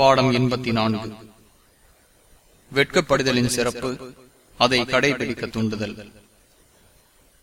பாடம் எண்பத்தி நான்கு வெட்கப்படுதலின் சிறப்பு அதை கடைபிடிக்க தூண்டுதல்.